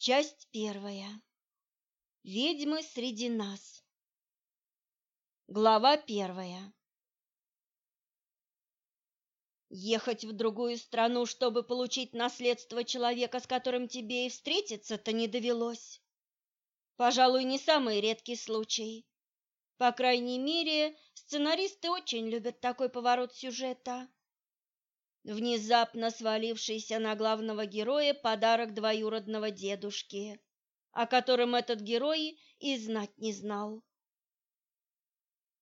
Часть первая. Ведьмы среди нас. Глава первая. Ехать в другую страну, чтобы получить наследство человека, с которым тебе и встретиться-то не довелось. Пожалуй, не самый редкий случай. По крайней мере, сценаристы очень любят такой поворот сюжета внезапно свалившийся на главного героя подарок двоюродного дедушки, о котором этот герой и знать не знал.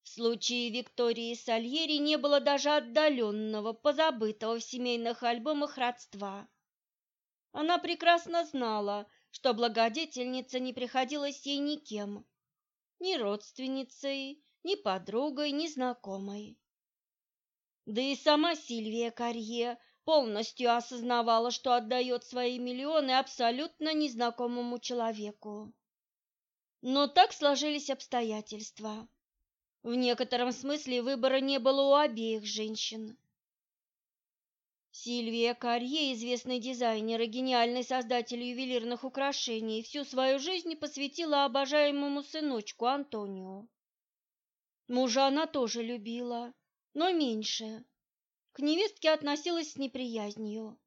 В случае Виктории Сальери не было даже отдаленного, позабытого в семейных альбомах родства. Она прекрасно знала, что благодетельница не приходилась ей никем, ни родственницей, ни подругой, ни знакомой. Да и сама Сильвия Карье полностью осознавала, что отдает свои миллионы абсолютно незнакомому человеку. Но так сложились обстоятельства. В некотором смысле выбора не было у обеих женщин. Сильвия Карье, известный дизайнер и гениальный создатель ювелирных украшений, всю свою жизнь посвятила обожаемому сыночку Антонио. Мужа она тоже любила, но меньше. К невестке относилась с неприязнью.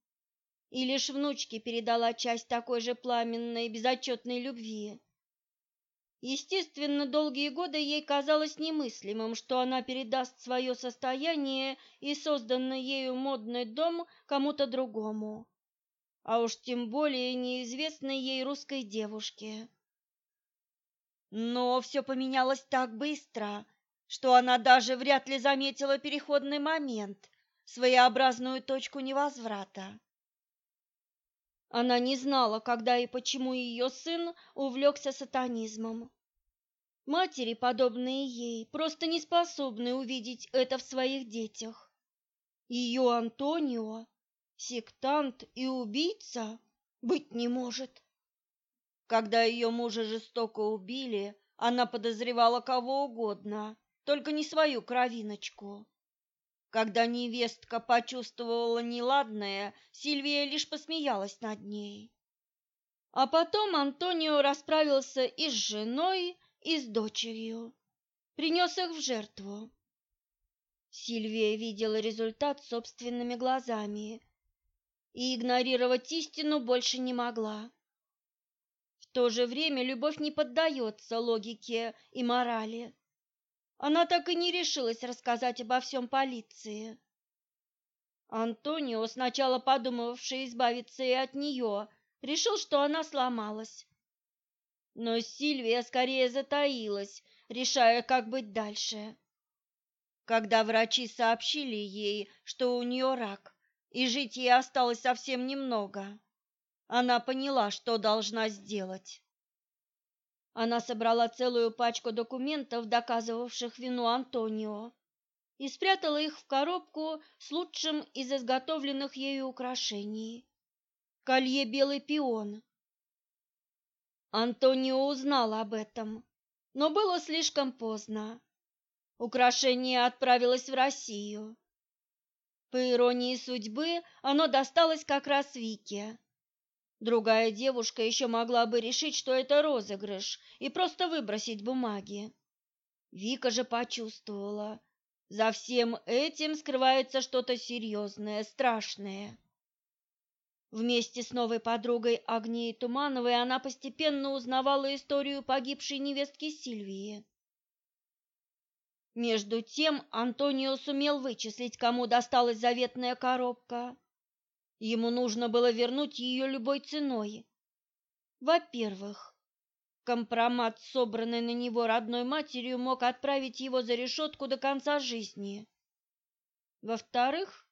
И лишь внучке передала часть такой же пламенной и безотчетной любви. Естественно, долгие годы ей казалось немыслимым, что она передаст свое состояние и созданный ею модный дом кому-то другому, а уж тем более неизвестной ей русской девушке. Но все поменялось так быстро, что она даже вряд ли заметила переходный момент, своеобразную точку невозврата. Она не знала, когда и почему ее сын увлекся сатанизмом. Матери, подобные ей, просто не способны увидеть это в своих детях. Ее Антонио, сектант и убийца, быть не может. Когда ее мужа жестоко убили, она подозревала кого угодно, только не свою кровиночку. Когда невестка почувствовала неладное, Сильвия лишь посмеялась над ней. А потом Антонио расправился и с женой, и с дочерью, принес их в жертву. Сильвия видела результат собственными глазами и игнорировать истину больше не могла. В то же время любовь не поддается логике и морали. Она так и не решилась рассказать обо всем полиции. Антонио, сначала подумавший избавиться и от нее, решил, что она сломалась. Но Сильвия скорее затаилась, решая, как быть дальше. Когда врачи сообщили ей, что у нее рак, и жить ей осталось совсем немного, она поняла, что должна сделать. Она собрала целую пачку документов, доказывавших вину Антонио, и спрятала их в коробку с лучшим из изготовленных ею украшений – колье «Белый пион». Антонио узнал об этом, но было слишком поздно. Украшение отправилось в Россию. По иронии судьбы, оно досталось как раз Вике. Другая девушка еще могла бы решить, что это розыгрыш, и просто выбросить бумаги. Вика же почувствовала, за всем этим скрывается что-то серьезное, страшное. Вместе с новой подругой Агнией Тумановой она постепенно узнавала историю погибшей невестки Сильвии. Между тем Антонио сумел вычислить, кому досталась заветная коробка. Ему нужно было вернуть ее любой ценой. Во-первых, компромат, собранный на него родной матерью, мог отправить его за решетку до конца жизни. Во-вторых,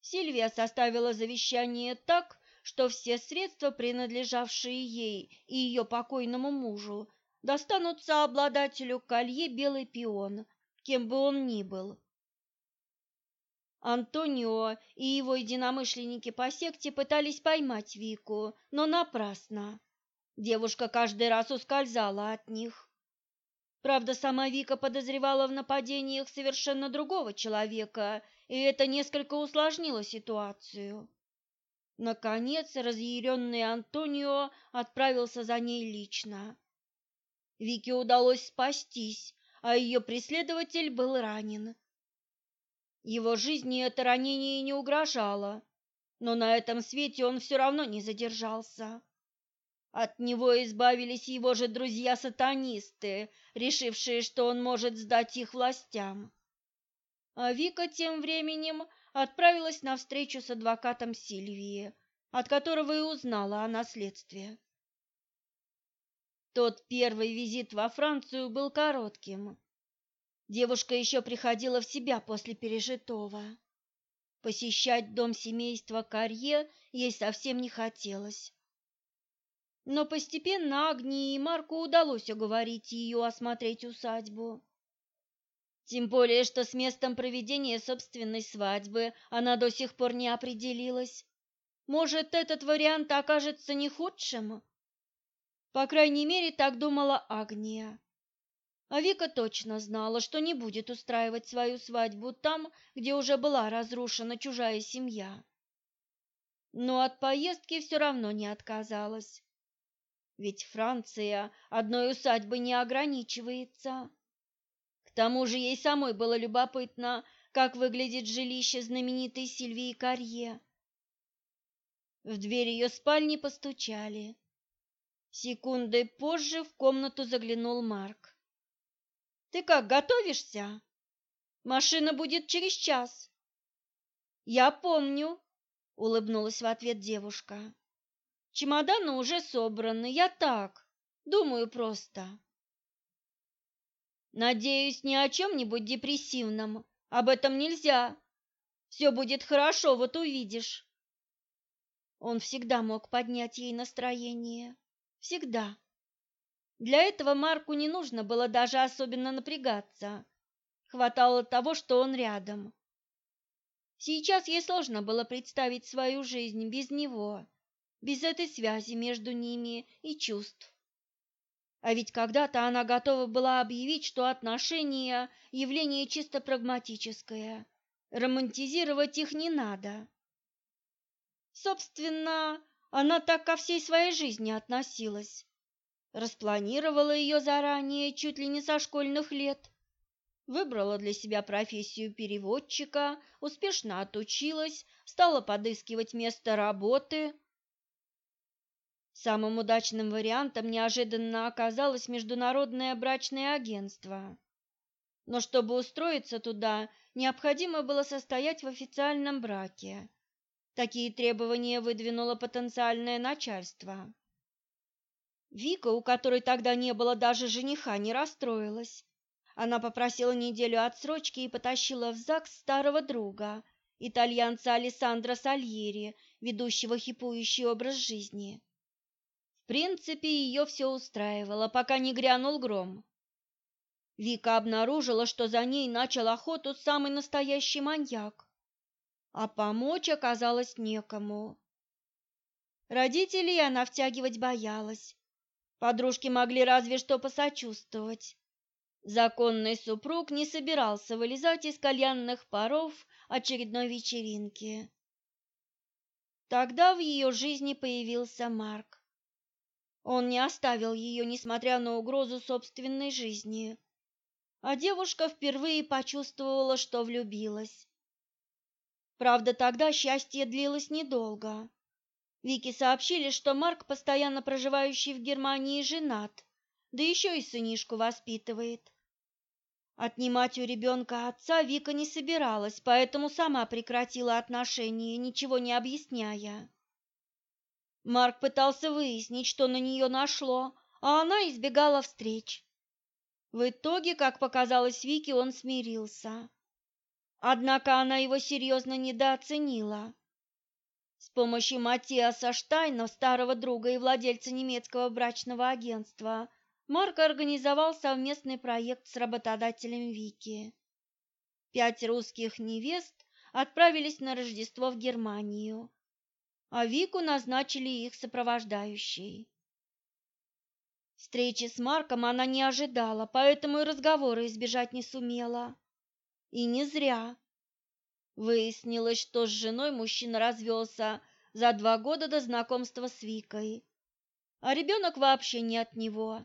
Сильвия составила завещание так, что все средства, принадлежавшие ей и ее покойному мужу, достанутся обладателю колье «Белый пион», кем бы он ни был. Антонио и его единомышленники по секте пытались поймать Вику, но напрасно. Девушка каждый раз ускользала от них. Правда, сама Вика подозревала в нападениях совершенно другого человека, и это несколько усложнило ситуацию. Наконец, разъяренный Антонио отправился за ней лично. Вике удалось спастись, а ее преследователь был ранен. Его жизни это ранение не угрожало, но на этом свете он все равно не задержался. От него избавились его же друзья-сатанисты, решившие, что он может сдать их властям. А Вика тем временем отправилась на встречу с адвокатом Сильвии, от которого и узнала о наследстве. Тот первый визит во Францию был коротким. Девушка еще приходила в себя после пережитого. Посещать дом семейства Карье ей совсем не хотелось. Но постепенно Агнии и Марку удалось уговорить ее осмотреть усадьбу. Тем более, что с местом проведения собственной свадьбы она до сих пор не определилась. Может, этот вариант окажется не худшим? По крайней мере, так думала Агния. А Вика точно знала, что не будет устраивать свою свадьбу там, где уже была разрушена чужая семья. Но от поездки все равно не отказалась. Ведь Франция одной усадьбой не ограничивается. К тому же ей самой было любопытно, как выглядит жилище знаменитой Сильвии Карье. В дверь ее спальни постучали. Секундой позже в комнату заглянул Марк. «Ты как, готовишься? Машина будет через час». «Я помню», — улыбнулась в ответ девушка. Чемоданы уже собраны, я так, думаю просто. Надеюсь, не о чем-нибудь депрессивном. Об этом нельзя. Все будет хорошо, вот увидишь. Он всегда мог поднять ей настроение. Всегда. Для этого Марку не нужно было даже особенно напрягаться. Хватало того, что он рядом. Сейчас ей сложно было представить свою жизнь без него без этой связи между ними и чувств. А ведь когда-то она готова была объявить, что отношения – явление чисто прагматическое, романтизировать их не надо. Собственно, она так ко всей своей жизни относилась. Распланировала ее заранее, чуть ли не со школьных лет. Выбрала для себя профессию переводчика, успешно отучилась, стала подыскивать место работы – Самым удачным вариантом неожиданно оказалось международное брачное агентство. Но чтобы устроиться туда, необходимо было состоять в официальном браке. Такие требования выдвинуло потенциальное начальство. Вика, у которой тогда не было даже жениха, не расстроилась. Она попросила неделю отсрочки и потащила в ЗАГС старого друга, итальянца Алессандро Сальери, ведущего хипующий образ жизни. В принципе, ее все устраивало, пока не грянул гром. Вика обнаружила, что за ней начал охоту самый настоящий маньяк, а помочь оказалось некому. Родителей она втягивать боялась. Подружки могли разве что посочувствовать. Законный супруг не собирался вылезать из кальянных паров очередной вечеринки. Тогда в ее жизни появился Марк. Он не оставил ее, несмотря на угрозу собственной жизни. А девушка впервые почувствовала, что влюбилась. Правда, тогда счастье длилось недолго. Вики сообщили, что Марк, постоянно проживающий в Германии, женат, да еще и сынишку воспитывает. Отнимать у ребенка отца Вика не собиралась, поэтому сама прекратила отношения, ничего не объясняя. Марк пытался выяснить, что на нее нашло, а она избегала встреч. В итоге, как показалось Вике, он смирился. Однако она его серьезно недооценила. С помощью Матиаса Штайна, старого друга и владельца немецкого брачного агентства, Марк организовал совместный проект с работодателем Вики. Пять русских невест отправились на Рождество в Германию, а Вику назначили их сопровождающей. Встречи с Марком она не ожидала, поэтому и разговора избежать не сумела. И не зря. Выяснилось, что с женой мужчина развелся за два года до знакомства с Викой, а ребенок вообще не от него.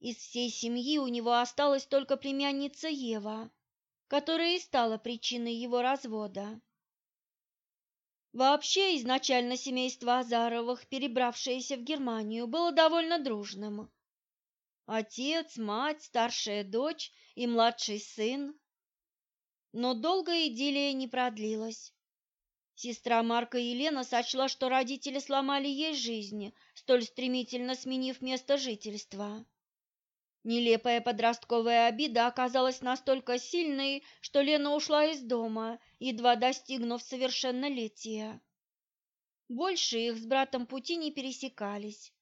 Из всей семьи у него осталась только племянница Ева, которая и стала причиной его развода. Вообще, изначально семейство Азаровых, перебравшееся в Германию, было довольно дружным. Отец, мать, старшая дочь и младший сын. Но долгая идиллия не продлилась. Сестра Марка Елена сочла, что родители сломали ей жизнь, столь стремительно сменив место жительства. Нелепая подростковая обида оказалась настолько сильной, что Лена ушла из дома, едва достигнув совершеннолетия. Больше их с братом пути не пересекались.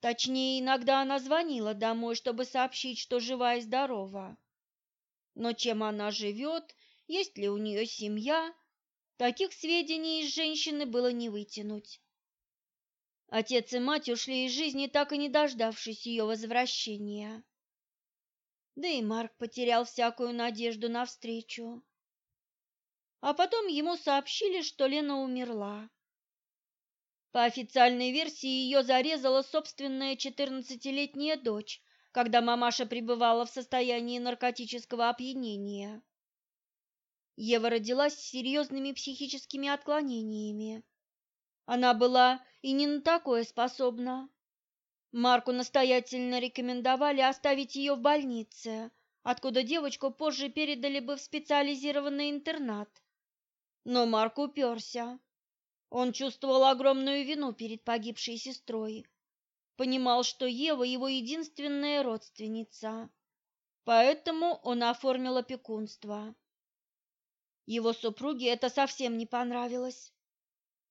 Точнее, иногда она звонила домой, чтобы сообщить, что жива и здорова. Но чем она живет, есть ли у нее семья, таких сведений из женщины было не вытянуть. Отец и мать ушли из жизни, так и не дождавшись ее возвращения. Да и Марк потерял всякую надежду на встречу. А потом ему сообщили, что Лена умерла. По официальной версии ее зарезала собственная четырнадцатилетняя дочь, когда мамаша пребывала в состоянии наркотического опьянения. Ева родилась с серьезными психическими отклонениями. Она была и не на такое способна. Марку настоятельно рекомендовали оставить ее в больнице, откуда девочку позже передали бы в специализированный интернат. Но Марк уперся. Он чувствовал огромную вину перед погибшей сестрой, понимал, что Ева его единственная родственница, поэтому он оформил опекунство. Его супруге это совсем не понравилось.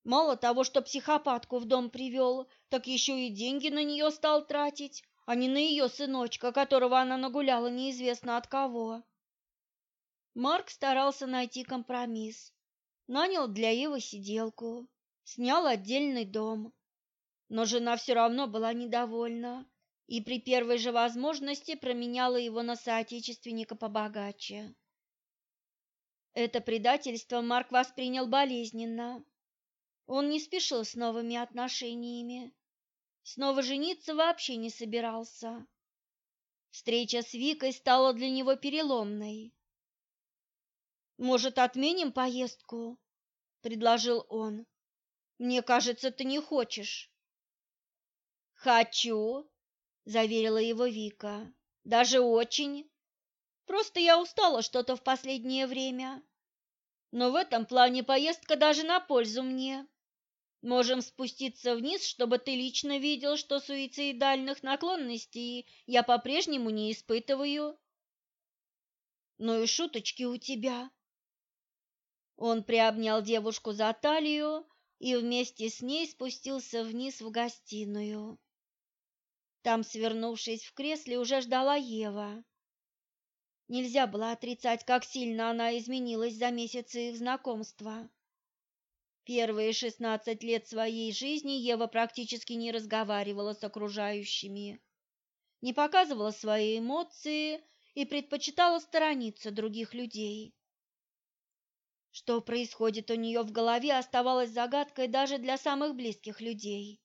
Мало того, что психопатку в дом привел, так еще и деньги на нее стал тратить, а не на ее сыночка, которого она нагуляла неизвестно от кого. Марк старался найти компромисс. Нанял для Евы сиделку, снял отдельный дом. Но жена все равно была недовольна и при первой же возможности променяла его на соотечественника побогаче. Это предательство Марк воспринял болезненно он не спешил с новыми отношениями. Снова жениться вообще не собирался. Встреча с Викой стала для него переломной. «Может, отменим поездку?» — предложил он. «Мне кажется, ты не хочешь». «Хочу», — заверила его Вика. «Даже очень. Просто я устала что-то в последнее время. Но в этом плане поездка даже на пользу мне. Можем спуститься вниз, чтобы ты лично видел, что суицидальных наклонностей я по-прежнему не испытываю. Ну и шуточки у тебя. Он приобнял девушку за талию и вместе с ней спустился вниз в гостиную. Там, свернувшись в кресле, уже ждала Ева. Нельзя было отрицать, как сильно она изменилась за месяцы их знакомства. Первые шестнадцать лет своей жизни Ева практически не разговаривала с окружающими, не показывала свои эмоции и предпочитала сторониться других людей. Что происходит у нее в голове, оставалось загадкой даже для самых близких людей.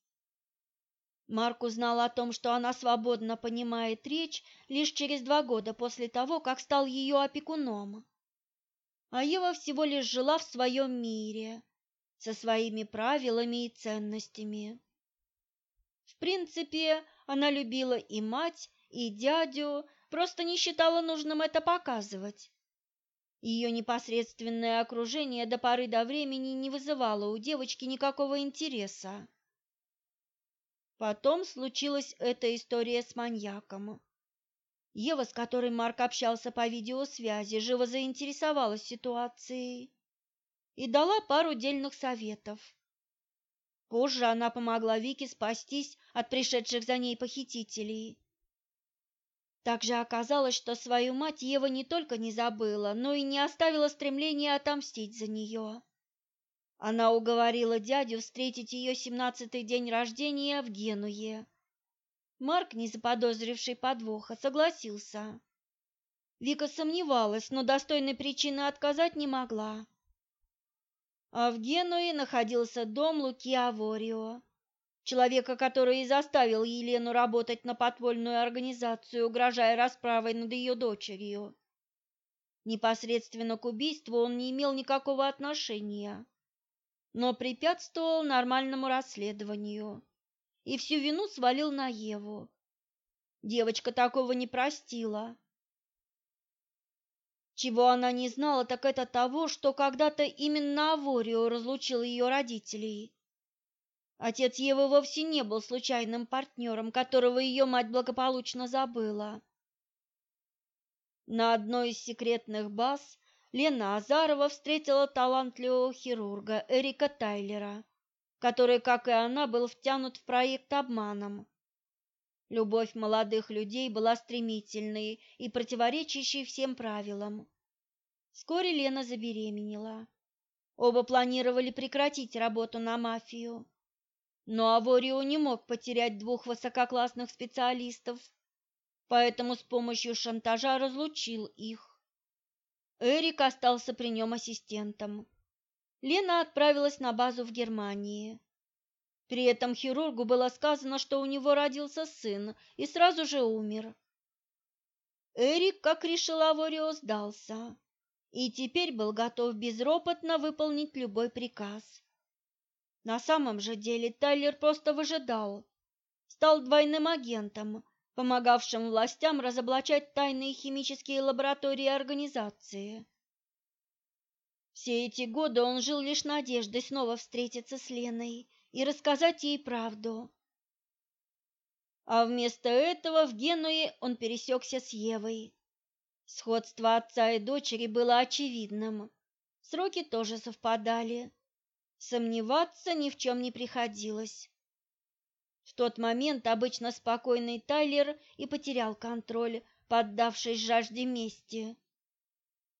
Марк узнал о том, что она свободно понимает речь лишь через два года после того, как стал ее опекуном. А Ева всего лишь жила в своем мире, со своими правилами и ценностями. В принципе, она любила и мать, и дядю, просто не считала нужным это показывать. Ее непосредственное окружение до поры до времени не вызывало у девочки никакого интереса. Потом случилась эта история с маньяком. Ева, с которой Марк общался по видеосвязи, живо заинтересовалась ситуацией и дала пару дельных советов. Позже она помогла Вике спастись от пришедших за ней похитителей. Также оказалось, что свою мать Ева не только не забыла, но и не оставила стремления отомстить за нее. Она уговорила дядю встретить ее семнадцатый день рождения в Генуе. Марк, не заподозривший подвоха, согласился. Вика сомневалась, но достойной причины отказать не могла. А в Генуе находился дом Луки Аворио, человека, который и заставил Елену работать на подпольную организацию, угрожая расправой над ее дочерью. Непосредственно к убийству он не имел никакого отношения, но препятствовал нормальному расследованию и всю вину свалил на Еву. Девочка такого не простила. Чего она не знала, так это того, что когда-то именно Аворио разлучил ее родителей. Отец Евы вовсе не был случайным партнером, которого ее мать благополучно забыла. На одной из секретных баз Лена Азарова встретила талантливого хирурга Эрика Тайлера, который, как и она, был втянут в проект обманом. Любовь молодых людей была стремительной и противоречащей всем правилам. Вскоре Лена забеременела. Оба планировали прекратить работу на мафию. Но Аворио не мог потерять двух высококлассных специалистов, поэтому с помощью шантажа разлучил их. Эрик остался при нем ассистентом. Лена отправилась на базу в Германии. При этом хирургу было сказано, что у него родился сын и сразу же умер. Эрик, как решил Аворио, сдался и теперь был готов безропотно выполнить любой приказ. На самом же деле Тайлер просто выжидал, стал двойным агентом, помогавшим властям разоблачать тайные химические лаборатории организации. Все эти годы он жил лишь надеждой снова встретиться с Леной и рассказать ей правду. А вместо этого в Генуе он пересекся с Евой. Сходство отца и дочери было очевидным. Сроки тоже совпадали. Сомневаться ни в чем не приходилось. В тот момент обычно спокойный Тайлер и потерял контроль, поддавшись жажде мести.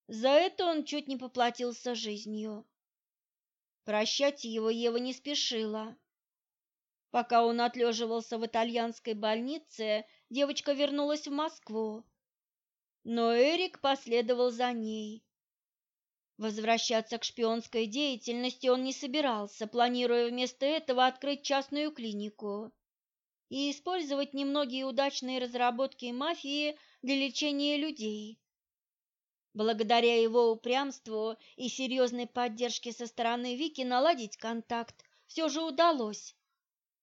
За это он чуть не поплатился жизнью. Прощать его Ева не спешила. Пока он отлеживался в итальянской больнице, девочка вернулась в Москву. Но Эрик последовал за ней. Возвращаться к шпионской деятельности он не собирался, планируя вместо этого открыть частную клинику и использовать немногие удачные разработки мафии для лечения людей. Благодаря его упрямству и серьезной поддержке со стороны Вики наладить контакт все же удалось.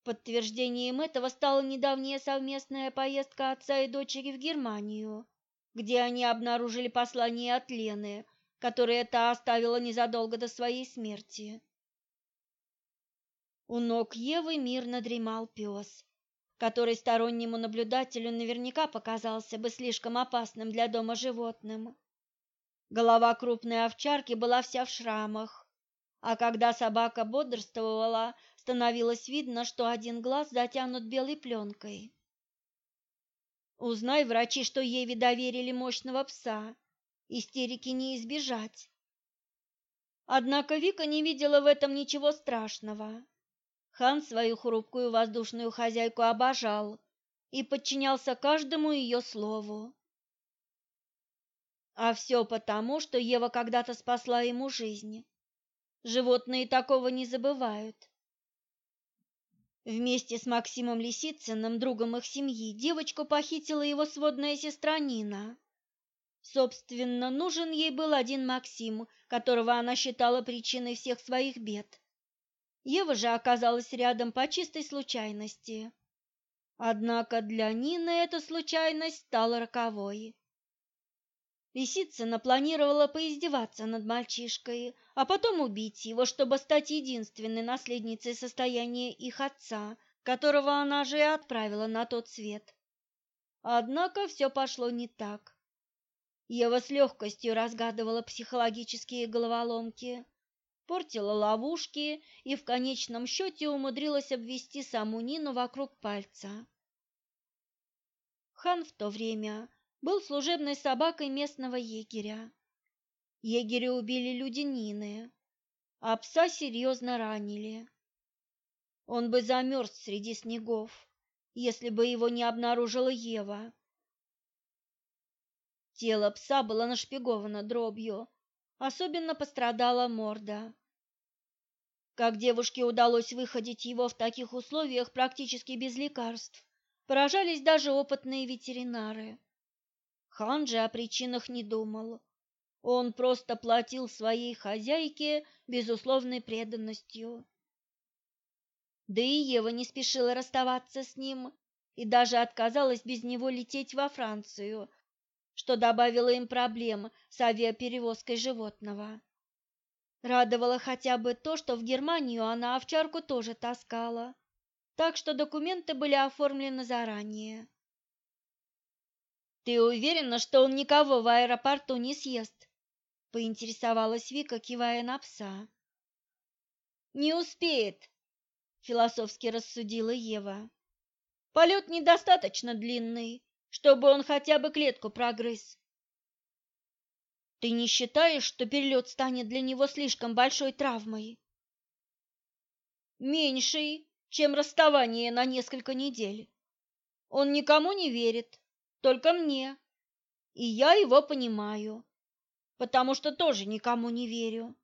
Подтверждением этого стала недавняя совместная поездка отца и дочери в Германию, где они обнаружили послание от Лены, которое та оставила незадолго до своей смерти. У ног Евы мирно дремал пес, который стороннему наблюдателю наверняка показался бы слишком опасным для дома животным. Голова крупной овчарки была вся в шрамах, а когда собака бодрствовала, становилось видно, что один глаз затянут белой пленкой. Узнай, врачи, что Еве доверили мощного пса, истерики не избежать. Однако Вика не видела в этом ничего страшного. Хан свою хрупкую воздушную хозяйку обожал и подчинялся каждому ее слову. А все потому, что Ева когда-то спасла ему жизнь. Животные такого не забывают. Вместе с Максимом Лисицыным, другом их семьи, девочку похитила его сводная сестра Нина. Собственно, нужен ей был один Максим, которого она считала причиной всех своих бед. Ева же оказалась рядом по чистой случайности. Однако для Нины эта случайность стала роковой. Лисицына планировала поиздеваться над мальчишкой, а потом убить его, чтобы стать единственной наследницей состояния их отца, которого она же и отправила на тот свет. Однако все пошло не так. Ева с легкостью разгадывала психологические головоломки, портила ловушки и в конечном счете умудрилась обвести саму Нину вокруг пальца. Хан в то время был служебной собакой местного егеря. Егеря убили люди Нины, а пса серьезно ранили. Он бы замерз среди снегов, если бы его не обнаружила Ева. Тело пса было нашпиговано дробью, особенно пострадала морда. Как девушке удалось выходить его в таких условиях практически без лекарств, поражались даже опытные ветеринары. Хан же о причинах не думал. Он просто платил своей хозяйке безусловной преданностью. Да и Ева не спешила расставаться с ним и даже отказалась без него лететь во Францию, что добавило им проблем с авиаперевозкой животного. Радовало хотя бы то, что в Германию она овчарку тоже таскала, так что документы были оформлены заранее. «Ты уверена, что он никого в аэропорту не съест?» — поинтересовалась Вика, кивая на пса. «Не успеет», философски рассудила Ева. Полет недостаточно длинный, чтобы он хотя бы клетку прогрыз. Ты не считаешь, что перелет станет для него слишком большой травмой? Меньшей, чем расставание на несколько недель. Он никому не верит, только мне. И я его понимаю, потому что тоже никому не верю.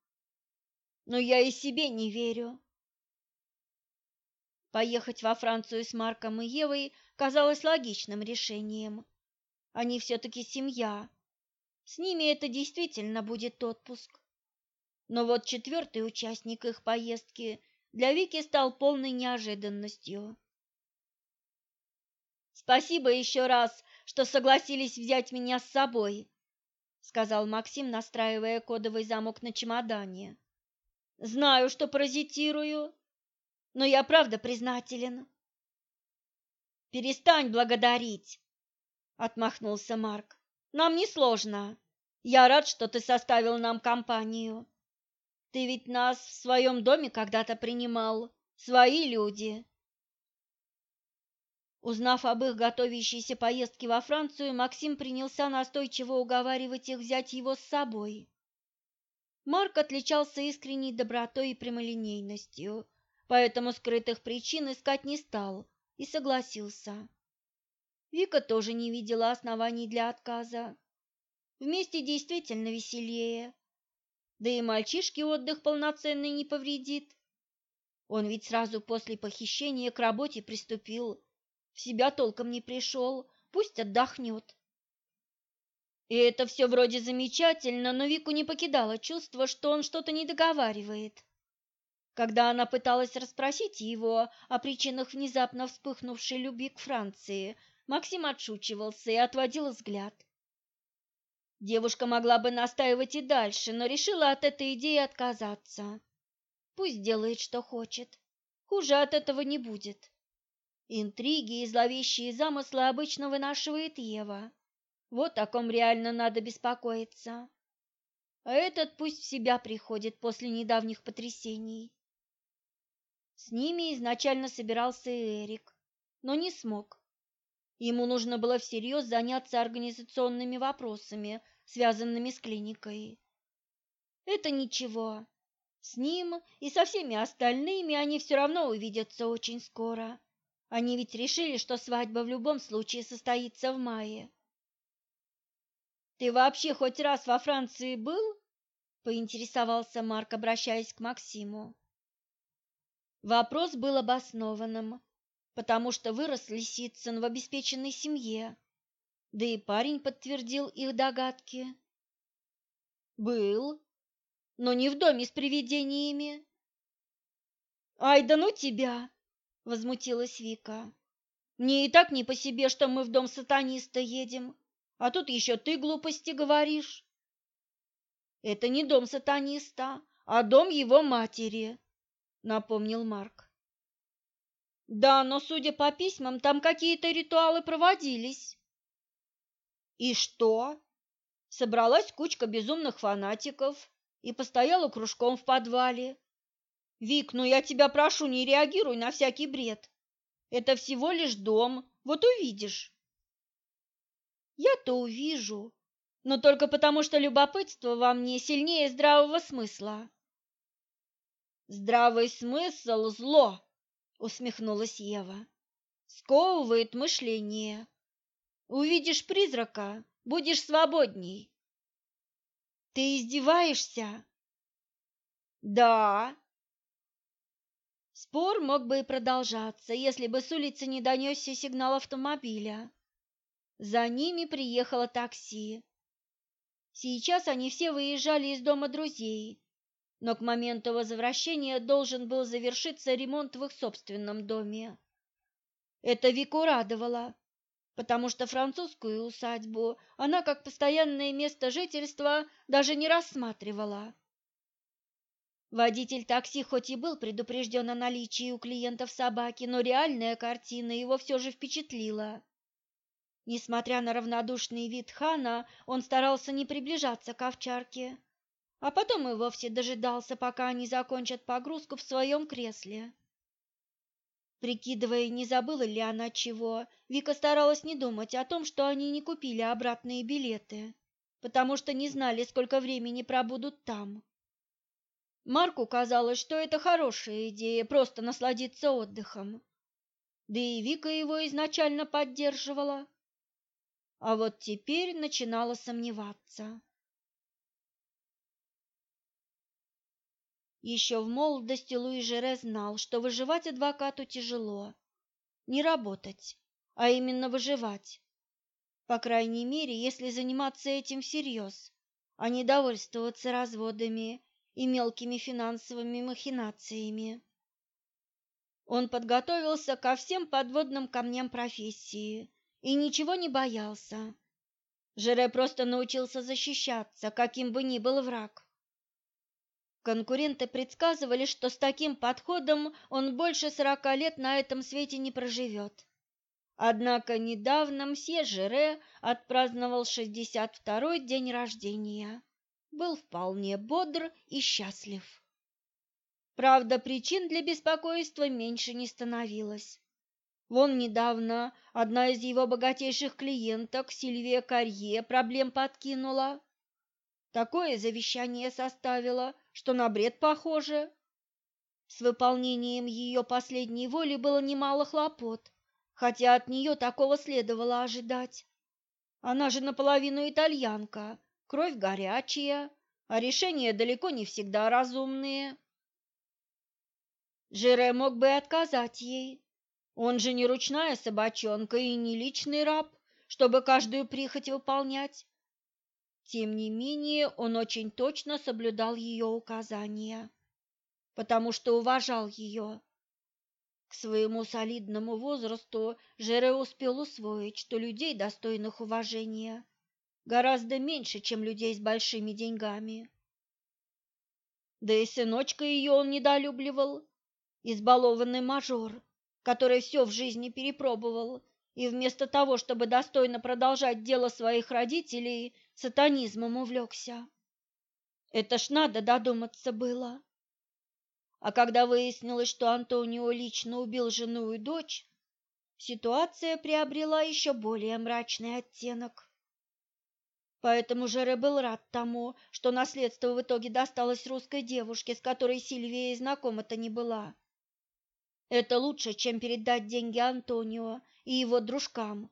Но я и себе не верю. Поехать во Францию с Марком и Евой казалось логичным решением. Они все-таки семья. С ними это действительно будет отпуск. Но вот четвертый участник их поездки для Вики стал полной неожиданностью. «Спасибо еще раз, что согласились взять меня с собой», — сказал Максим, настраивая кодовый замок на чемодане. «Знаю, что паразитирую, но я правда признателен. Перестань благодарить, отмахнулся Марк. Нам не сложно. Я рад, что ты составил нам компанию. Ты ведь нас в своем доме когда-то принимал, свои люди. Узнав об их готовящейся поездке во Францию, Максим принялся настойчиво уговаривать их взять его с собой. Марк отличался искренней добротой и прямолинейностью, поэтому скрытых причин искать не стал и согласился. Вика тоже не видела оснований для отказа. Вместе действительно веселее. Да и мальчишке отдых полноценный не повредит. Он ведь сразу после похищения к работе приступил. В себя толком не пришел, пусть отдохнет. И это все вроде замечательно, но Вику не покидало чувство, что он что-то не договаривает. Когда она пыталась расспросить его о причинах внезапно вспыхнувшей любви к Франции, Максим отшучивался и отводил взгляд. Девушка могла бы настаивать и дальше, но решила от этой идеи отказаться. Пусть делает, что хочет. Хуже от этого не будет. Интриги и зловещие замыслы обычно вынашивает Ева. Вот о ком реально надо беспокоиться. А этот пусть в себя приходит после недавних потрясений. С ними изначально собирался Эрик, но не смог. Ему нужно было всерьез заняться организационными вопросами, связанными с клиникой. Это ничего. С ним и со всеми остальными они все равно увидятся очень скоро. Они ведь решили, что свадьба в любом случае состоится в мае. «Ты вообще хоть раз во Франции был?» – поинтересовался Марк, обращаясь к Максиму. Вопрос был обоснованным, потому что вырос Лисицын в обеспеченной семье, да и парень подтвердил их догадки. Был, но не в доме с привидениями. Ай, да ну тебя, возмутилась Вика. Мне и так не по себе, что мы в дом сатаниста едем, а тут еще ты глупости говоришь. Это не дом сатаниста, а дом его матери, напомнил Марк. Да, но судя по письмам, там какие-то ритуалы проводились. И что? Собралась кучка безумных фанатиков и постояла кружком в подвале. Вик, ну я тебя прошу, не реагируй на всякий бред. Это всего лишь дом, вот увидишь. Я-то увижу, но только потому, что любопытство во мне сильнее здравого смысла. Здравый смысл – зло, усмехнулась Ева. Сковывает мышление. Увидишь призрака, будешь свободней. Ты издеваешься? Да. Спор мог бы и продолжаться, если бы с улицы не донесся сигнал автомобиля. За ними приехало такси. Сейчас они все выезжали из дома друзей, но к моменту возвращения должен был завершиться ремонт в их собственном доме. Это Вику радовало, потому что французскую усадьбу она как постоянное место жительства даже не рассматривала. Водитель такси хоть и был предупрежден о наличии у клиентов собаки, но реальная картина его все же впечатлила. Несмотря на равнодушный вид хана, он старался не приближаться к овчарке, а потом и вовсе дожидался, пока они закончат погрузку в своем кресле. Прикидывая, не забыла ли она чего, Вика старалась не думать о том, что они не купили обратные билеты, потому что не знали, сколько времени пробудут там. Марку казалось, что это хорошая идея просто насладиться отдыхом. Да и Вика его изначально поддерживала а вот теперь начинала сомневаться. Еще в молодости Луи Жере знал, что выживать адвокату тяжело. Не работать, а именно выживать. По крайней мере, если заниматься этим всерьез, а не довольствоваться разводами и мелкими финансовыми махинациями. Он подготовился ко всем подводным камням профессии и ничего не боялся. Жере просто научился защищаться, каким бы ни был враг. Конкуренты предсказывали, что с таким подходом он больше сорока лет на этом свете не проживет. Однако недавно мсье Жере отпраздновал 62-й день рождения. Был вполне бодр и счастлив. Правда, причин для беспокойства меньше не становилось. Вон недавно одна из его богатейших клиенток, Сильвия Карье, проблем подкинула. Такое завещание составила, что на бред похоже. С выполнением ее последней воли было немало хлопот, хотя от нее такого следовало ожидать. Она же наполовину итальянка, кровь горячая, а решения далеко не всегда разумные. Жире мог бы отказать ей, он же не ручная собачонка и не личный раб, чтобы каждую прихоть выполнять. Тем не менее, он очень точно соблюдал ее указания, потому что уважал ее. К своему солидному возрасту Жере успел усвоить, что людей, достойных уважения, гораздо меньше, чем людей с большими деньгами. Да и сыночка ее он недолюбливал, избалованный мажор, который все в жизни перепробовал, и вместо того, чтобы достойно продолжать дело своих родителей, сатанизмом увлекся. Это ж надо додуматься было. А когда выяснилось, что Антонио лично убил жену и дочь, ситуация приобрела еще более мрачный оттенок. Поэтому Жере был рад тому, что наследство в итоге досталось русской девушке, с которой Сильвия и знакома-то не была. Это лучше, чем передать деньги Антонио и его дружкам.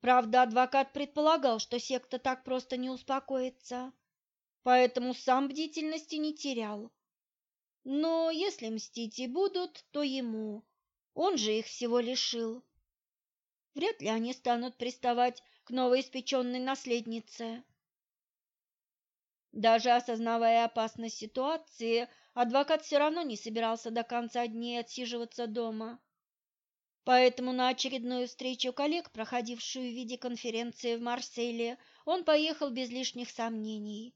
Правда, адвокат предполагал, что секта так просто не успокоится, поэтому сам бдительности не терял. Но если мстить и будут, то ему. Он же их всего лишил. Вряд ли они станут приставать к новоиспеченной наследнице. Даже осознавая опасность ситуации, адвокат все равно не собирался до конца дней отсиживаться дома. Поэтому на очередную встречу коллег, проходившую в виде конференции в Марселе, он поехал без лишних сомнений.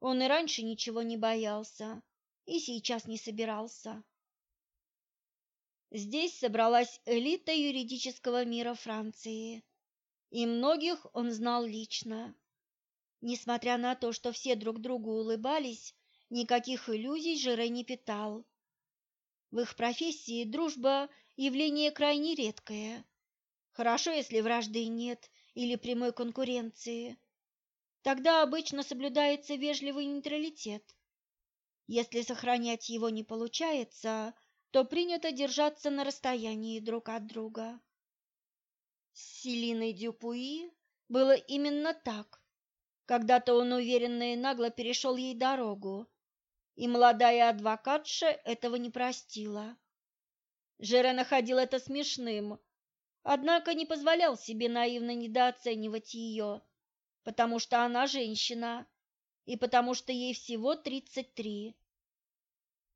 Он и раньше ничего не боялся, и сейчас не собирался. Здесь собралась элита юридического мира Франции, и многих он знал лично. Несмотря на то, что все друг другу улыбались, никаких иллюзий Жире не питал. В их профессии дружба – явление крайне редкое. Хорошо, если вражды нет или прямой конкуренции. Тогда обычно соблюдается вежливый нейтралитет. Если сохранять его не получается, то принято держаться на расстоянии друг от друга. С Селиной Дюпуи было именно так. Когда-то он уверенно и нагло перешел ей дорогу, и молодая адвокатша этого не простила. Жере находил это смешным, однако не позволял себе наивно недооценивать ее, потому что она женщина и потому что ей всего тридцать три.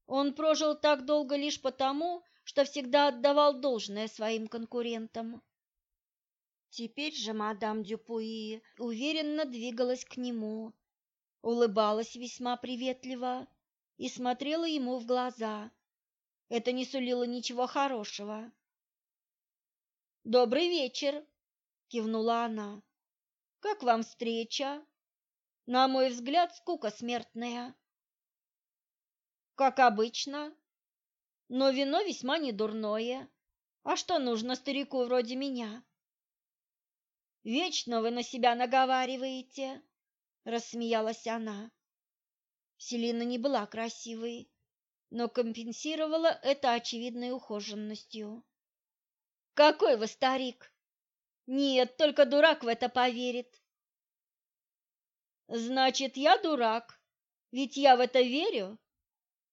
Он прожил так долго лишь потому, что всегда отдавал должное своим конкурентам. Теперь же мадам Дюпуи уверенно двигалась к нему, улыбалась весьма приветливо и смотрела ему в глаза. Это не сулило ничего хорошего. «Добрый вечер!» — кивнула она. «Как вам встреча?» «На мой взгляд, скука смертная». «Как обычно», но вино весьма недурное. А что нужно старику вроде меня? Вечно вы на себя наговариваете, рассмеялась она. Селина не была красивой, но компенсировала это очевидной ухоженностью. Какой вы старик? Нет, только дурак в это поверит. Значит, я дурак, ведь я в это верю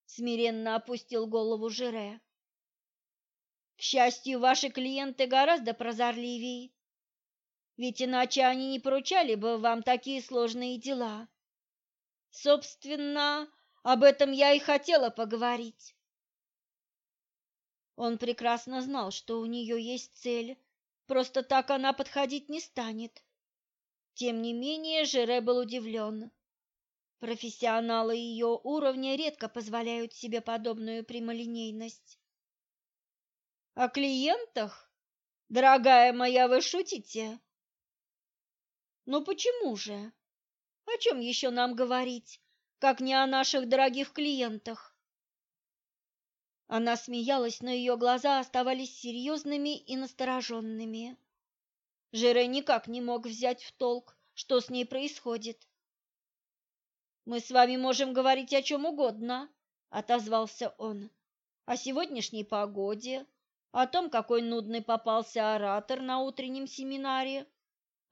смиренно опустил голову Жире. К счастью, ваши клиенты гораздо прозорливее, ведь иначе они не поручали бы вам такие сложные дела. Собственно, об этом я и хотела поговорить. Он прекрасно знал, что у нее есть цель, просто так она подходить не станет. Тем не менее, Жире был удивлен. Профессионалы ее уровня редко позволяют себе подобную прямолинейность. О клиентах? Дорогая моя, вы шутите? Ну почему же? О чем еще нам говорить, как не о наших дорогих клиентах? Она смеялась, но ее глаза оставались серьезными и настороженными. Жире никак не мог взять в толк, что с ней происходит. Мы с вами можем говорить о чем угодно, отозвался он. О сегодняшней погоде, о том, какой нудный попался оратор на утреннем семинаре,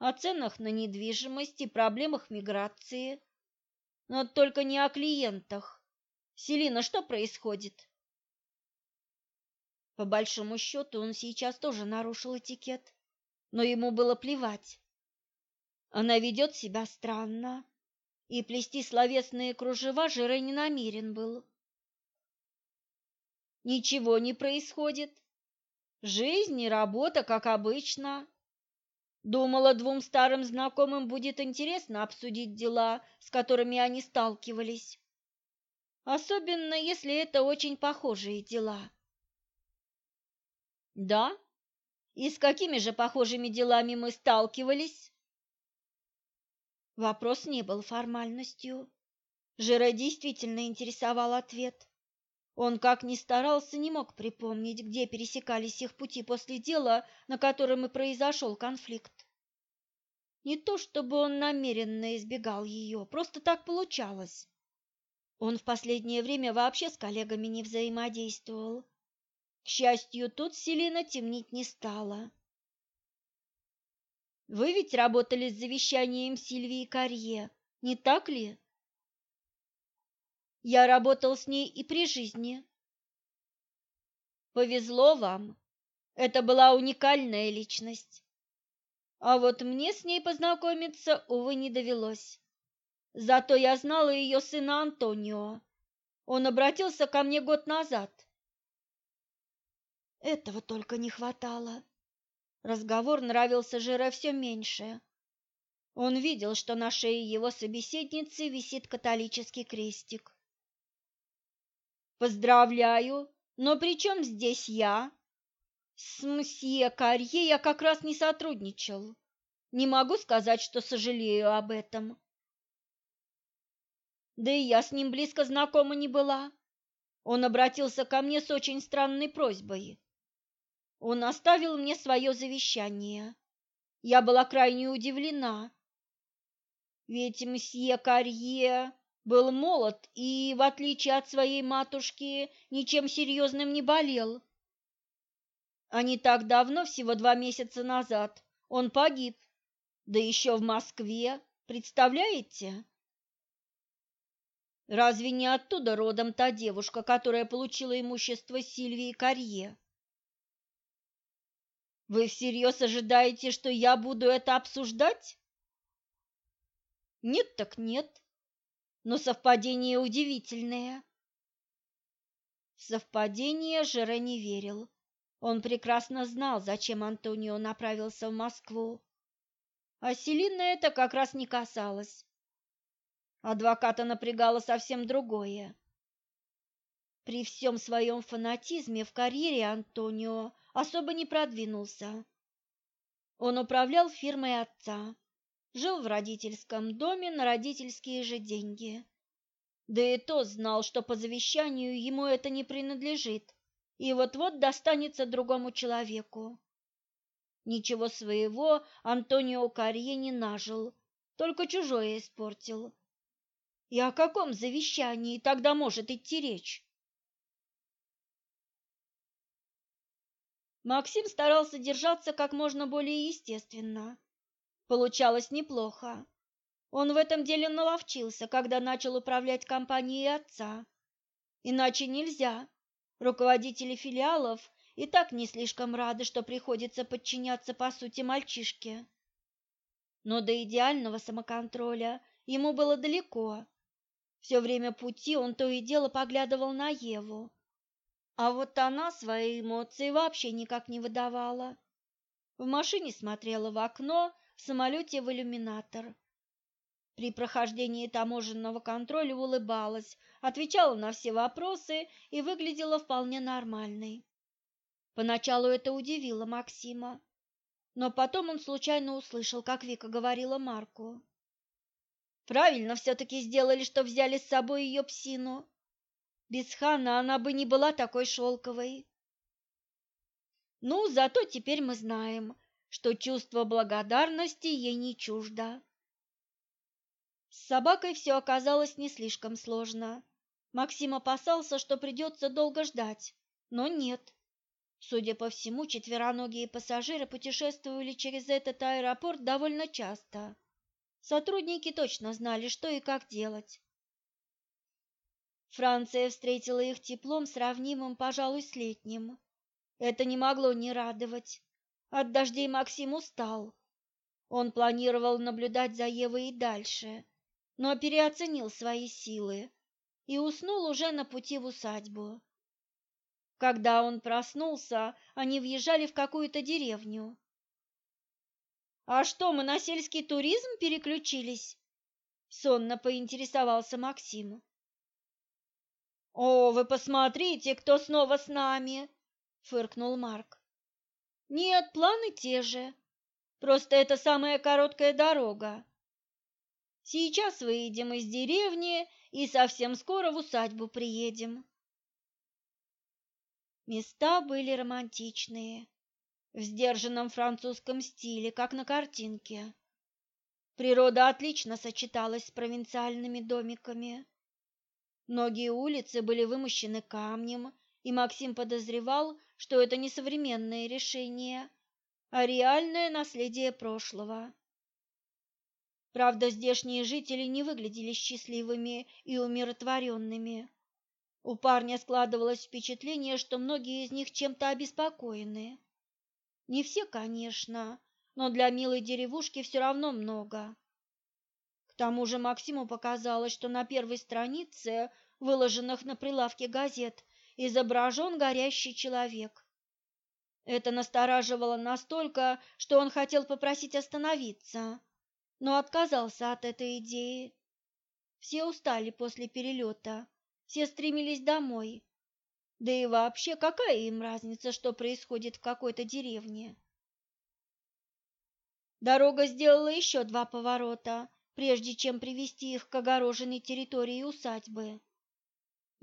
о ценах на недвижимость и проблемах миграции. Но только не о клиентах. Селина, что происходит? По большому счету, он сейчас тоже нарушил этикет, но ему было плевать. Она ведет себя странно, и плести словесные кружева Жире не намерен был. Ничего не происходит. Жизнь и работа, как обычно. Думала, двум старым знакомым будет интересно обсудить дела, с которыми они сталкивались. Особенно, если это очень похожие дела. Да? И с какими же похожими делами мы сталкивались? Вопрос не был формальностью. Жире действительно интересовал ответ. Он, как ни старался, не мог припомнить, где пересекались их пути после дела, на котором и произошел конфликт. Не то чтобы он намеренно избегал ее, просто так получалось. Он в последнее время вообще с коллегами не взаимодействовал. К счастью, тут Селина темнить не стала. Вы ведь работали с завещанием Сильвии Карье, не так ли? Я работал с ней и при жизни. Повезло вам. Это была уникальная личность. А вот мне с ней познакомиться, увы, не довелось. Зато я знала ее сына Антонио. Он обратился ко мне год назад. Этого только не хватало. Разговор нравился Жире все меньше. Он видел, что на шее его собеседницы висит католический крестик. «Поздравляю! Но при чем здесь я?» «С мсье Карье я как раз не сотрудничал. Не могу сказать, что сожалею об этом». Да и я с ним близко знакома не была. Он обратился ко мне с очень странной просьбой. Он оставил мне свое завещание. Я была крайне удивлена. Ведь мсье Карье был молод и, в отличие от своей матушки, ничем серьезным не болел. А не так давно, всего два месяца назад, он погиб, да еще в Москве, представляете? Разве не оттуда родом та девушка, которая получила имущество Сильвии Карье? Вы всерьез ожидаете, что я буду это обсуждать? Нет так нет, но совпадение удивительное. В совпадение Жере не верил. Он прекрасно знал, зачем Антонио направился в Москву. А Селина это как раз не касалось. Адвоката напрягало совсем другое. При всем своем фанатизме в карьере Антонио особо не продвинулся. Он управлял фирмой отца, жил в родительском доме на родительские же деньги. Да и то знал, что по завещанию ему это не принадлежит, и вот-вот достанется другому человеку. Ничего своего Антонио Карье не нажил, только чужое испортил. И о каком завещании тогда может идти речь? Максим старался держаться как можно более естественно. Получалось неплохо. Он в этом деле наловчился, когда начал управлять компанией отца. Иначе нельзя. Руководители филиалов и так не слишком рады, что приходится подчиняться по сути мальчишке. Но до идеального самоконтроля ему было далеко. Все время пути он то и дело поглядывал на Еву. А вот она свои эмоции вообще никак не выдавала. В машине смотрела в окно, самолете в иллюминатор. При прохождении таможенного контроля улыбалась, отвечала на все вопросы и выглядела вполне нормальной. Поначалу это удивило Максима, но потом он случайно услышал, как Вика говорила Марку. Правильно все-таки сделали, что взяли с собой ее псину. Без Хана она бы не была такой шелковой. Ну, зато теперь мы знаем, что чувство благодарности ей не чуждо. С собакой все оказалось не слишком сложно. Максим опасался, что придется долго ждать, но нет. Судя по всему, четвероногие пассажиры путешествовали через этот аэропорт довольно часто. Сотрудники точно знали, что и как делать. Франция встретила их теплом, сравнимым, пожалуй, с летним. Это не могло не радовать. От дождей Максим устал. Он планировал наблюдать за Евой и дальше, но переоценил свои силы и уснул уже на пути в усадьбу. Когда он проснулся, они въезжали в какую-то деревню. А что, мы на сельский туризм переключились? Сонно поинтересовался Максим. О, вы посмотрите, кто снова с нами, фыркнул Марк. Нет, планы те же. Просто это самая короткая дорога. Сейчас выедем из деревни и совсем скоро в усадьбу приедем. Места были романтичные в сдержанном французском стиле, как на картинке. Природа отлично сочеталась с провинциальными домиками. Многие улицы были вымощены камнем, и Максим подозревал, что это не современное решение, а реальное наследие прошлого. Правда, здешние жители не выглядели счастливыми и умиротворенными. У парня складывалось впечатление, что многие из них чем-то обеспокоены. Не все, конечно, но для милой деревушки все равно много. К тому же Максиму показалось, что на первой странице, выложенных на прилавке газет, изображен горящий человек. Это настораживало настолько, что он хотел попросить остановиться, но отказался от этой идеи. Все устали после перелета, все стремились домой, да и вообще, какая им разница, что происходит в какой-то деревне? Дорога сделала еще два поворота, прежде чем привести их к огороженной территории усадьбы.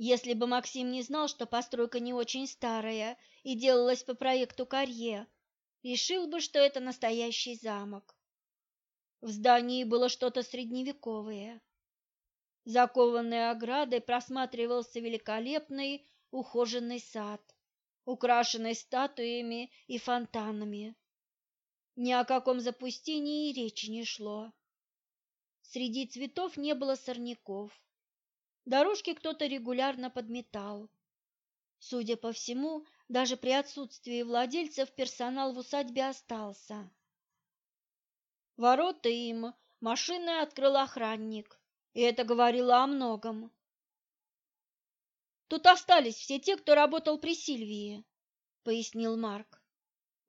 Если бы Максим не знал, что постройка не очень старая и делалась по проекту Карье, решил бы, что это настоящий замок. В здании было что-то средневековое. Закованной оградой просматривался великолепный ухоженный сад, украшенный статуями и фонтанами. Ни о каком запустении и речи не шло. Среди цветов не было сорняков. Дорожки кто-то регулярно подметал. Судя по всему, даже при отсутствии владельцев персонал в усадьбе остался. Ворота им машиной открыл охранник, и это говорило о многом. Тут остались все те, кто работал при Сильвии, пояснил Марк.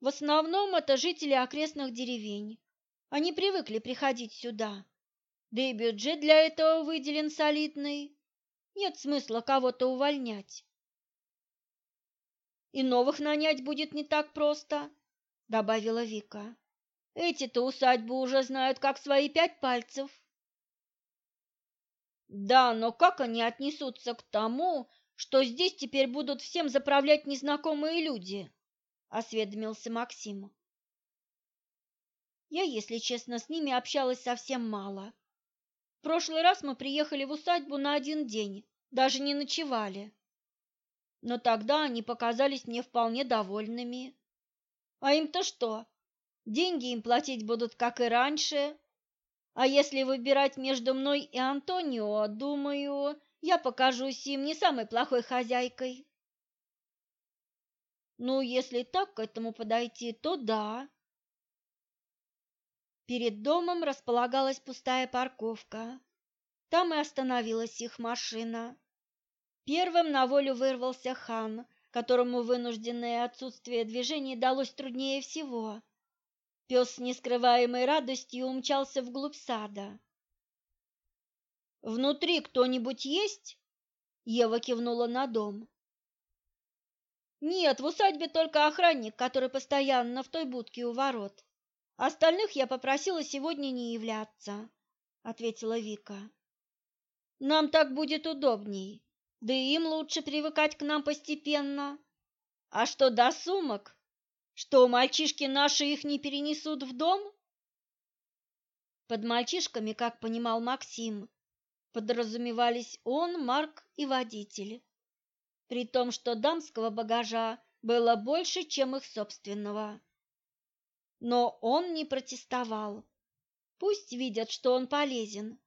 В основном это жители окрестных деревень. Они привыкли приходить сюда. Да и бюджет для этого выделен солидный. Нет смысла кого-то увольнять. И новых нанять будет не так просто, добавила Вика. Эти-то усадьбу уже знают как свои пять пальцев. Да, но как они отнесутся к тому, что здесь теперь будут всем заправлять незнакомые люди? осведомился Максим. Я, если честно, с ними общалась совсем мало. В прошлый раз мы приехали в усадьбу на один день, даже не ночевали. Но тогда они показались мне вполне довольными. А им-то что? Деньги им платить будут, как и раньше. А если выбирать между мной и Антонио, думаю, я покажусь им не самой плохой хозяйкой. Ну, если так к этому подойти, то да. Перед домом располагалась пустая парковка. Там и остановилась их машина. Первым на волю вырвался хан, которому вынужденное отсутствие движений далось труднее всего. Пес с нескрываемой радостью умчался вглубь сада. «Внутри кто-нибудь есть?» Ева кивнула на дом. «Нет, в усадьбе только охранник, который постоянно в той будке у ворот. Остальных я попросила сегодня не являться», — ответила Вика. «Нам так будет удобней, да и им лучше привыкать к нам постепенно. А что до сумок, что мальчишки наши их не перенесут в дом? Под мальчишками, как понимал Максим, подразумевались он, Марк и водитель. При том, что дамского багажа было больше, чем их собственного. Но он не протестовал. Пусть видят, что он полезен.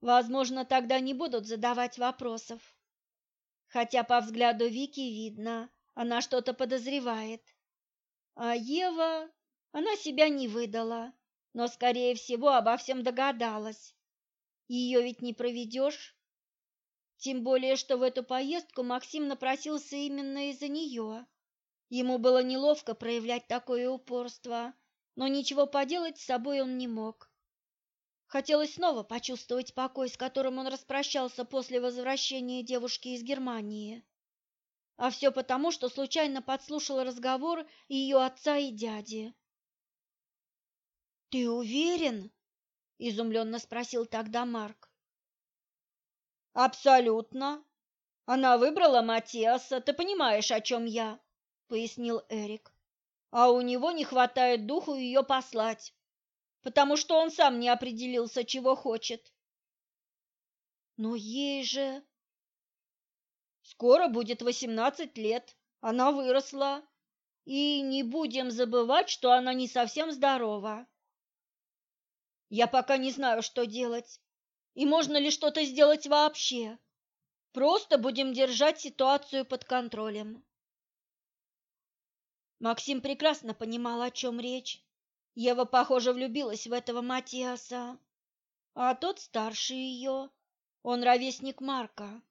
Возможно, тогда не будут задавать вопросов. Хотя по взгляду Вики видно, она что-то подозревает. А Ева, она себя не выдала, но, скорее всего, обо всем догадалась. Ее ведь не проведешь. Тем более, что в эту поездку Максим напросился именно из-за нее. Ему было неловко проявлять такое упорство, но ничего поделать с собой он не мог. Хотелось снова почувствовать покой, с которым он распрощался после возвращения девушки из Германии. А все потому, что случайно подслушал разговор ее отца и дяди. «Ты уверен?» – изумленно спросил тогда Марк. «Абсолютно. Она выбрала Матиаса, ты понимаешь, о чем я?» – пояснил Эрик. «А у него не хватает духу ее послать, потому что он сам не определился, чего хочет». «Но ей же...» Скоро будет восемнадцать лет, она выросла, и не будем забывать, что она не совсем здорова. Я пока не знаю, что делать, и можно ли что-то сделать вообще. Просто будем держать ситуацию под контролем. Максим прекрасно понимал, о чем речь. Ева, похоже, влюбилась в этого Матиаса, а тот старше ее, он ровесник Марка.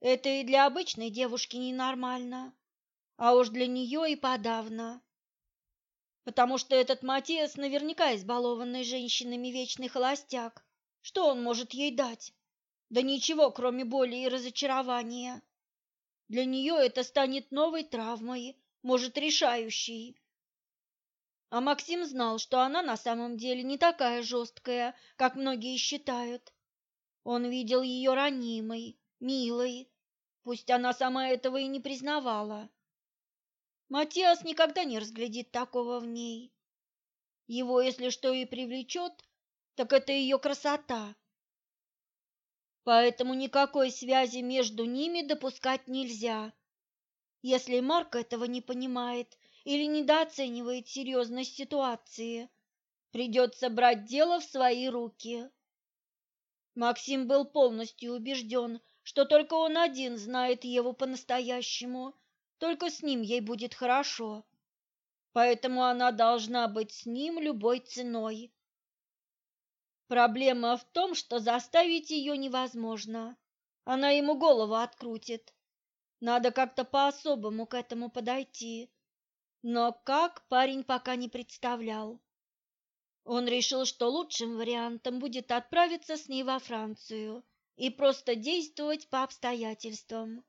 Это и для обычной девушки ненормально, а уж для нее и подавно. Потому что этот Матиас наверняка избалованный женщинами вечный холостяк. Что он может ей дать? Да ничего, кроме боли и разочарования. Для нее это станет новой травмой, может, решающей. А Максим знал, что она на самом деле не такая жесткая, как многие считают. Он видел ее ранимой, милой, Пусть она сама этого и не признавала. Матиас никогда не разглядит такого в ней. Его, если что и привлечет, так это ее красота. Поэтому никакой связи между ними допускать нельзя. Если Марк этого не понимает или недооценивает серьезность ситуации, придется брать дело в свои руки. Максим был полностью убежден, что только он один знает Еву по-настоящему, только с ним ей будет хорошо. Поэтому она должна быть с ним любой ценой. Проблема в том, что заставить ее невозможно. Она ему голову открутит. Надо как-то по-особому к этому подойти. Но как парень пока не представлял. Он решил, что лучшим вариантом будет отправиться с ней во Францию и просто действовать по обстоятельствам.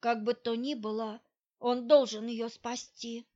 Как бы то ни было, он должен ее спасти.